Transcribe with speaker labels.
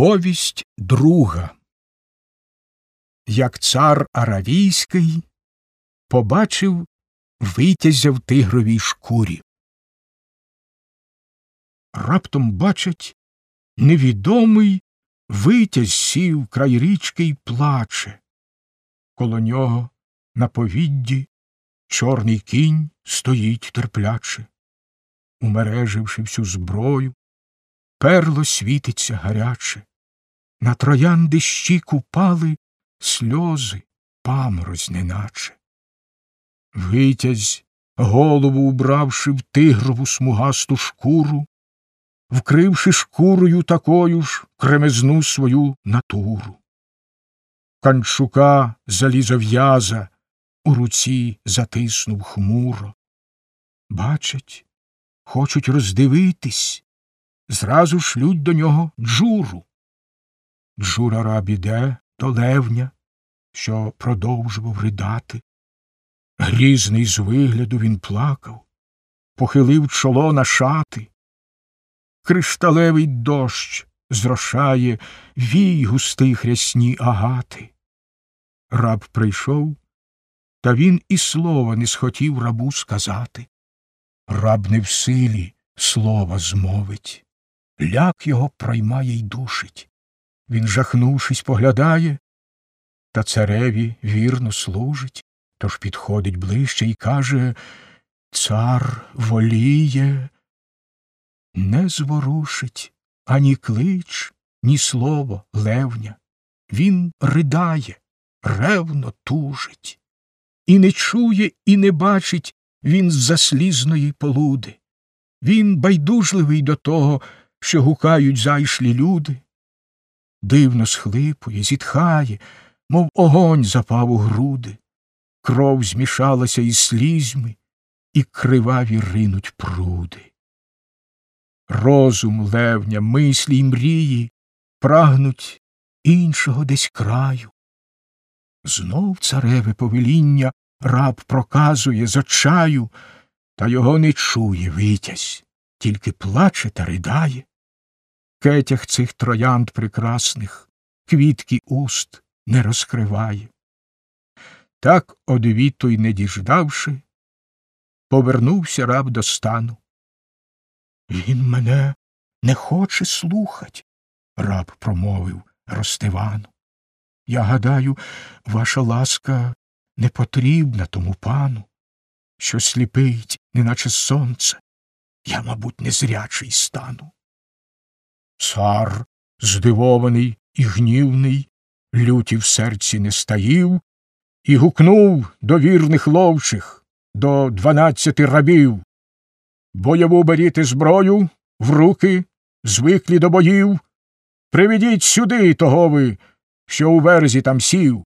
Speaker 1: Повість друга. Як цар Аравійський побачив витязя в тигровій шкурі. Раптом бачить невідомий витязь сів край річки й плаче. Коло нього на повідді чорний кінь стоїть терпляче, умереживши всю зброю, перло світиться гаряче, на троянди щік упали сльози паморозь неначе. Витязь, голову убравши в тигрову смугасту шкуру, вкривши шкурою такою ж кремезну свою натуру. Канчука залізов'яза у руці затиснув хмуро. Бачать, хочуть роздивитись, зразу шлють до нього джуру. Джура раб іде до левня, що продовжував ридати. Грізний з вигляду він плакав, похилив чоло на шати. Кришталевий дощ зрошає вій густих рясні агати. Раб прийшов, та він і слова не схотів рабу сказати. Раб не в силі слова змовить ляк його проймає й душить. Він, жахнувшись, поглядає, та цареві вірно служить, тож підходить ближче і каже Цар воліє, не зворушить ані клич, ні слово левня. Він ридає, ревно тужить, і не чує, і не бачить він з заслізної полуди. Він байдужливий до того, що гукають зайшлі люди. Дивно схлипує, зітхає, мов огонь запав у груди, кров змішалася із слізьми, і криваві ринуть пруди. Розум левня, мислі й мрії прагнуть іншого десь краю. Знов цареве повеління раб проказує з очаю, та його не чує витязь, тільки плаче та ридає кетях цих троянд прекрасних, квітки уст не розкриває. Так одвіту й не діждавши, повернувся раб до стану. Він мене не хоче слухать, раб промовив Ростивану. Я гадаю, ваша ласка не потрібна тому пану, що сліпить, неначе сонце, я, мабуть, незрячий стану. Цар, здивований і гнівний, люті в серці не стаїв, і гукнув до вірних ловчих, до дванадцяти рабів. Бойову беріте зброю в руки, звиклі до боїв. Приведіть сюди того ви, що у верзі там сів.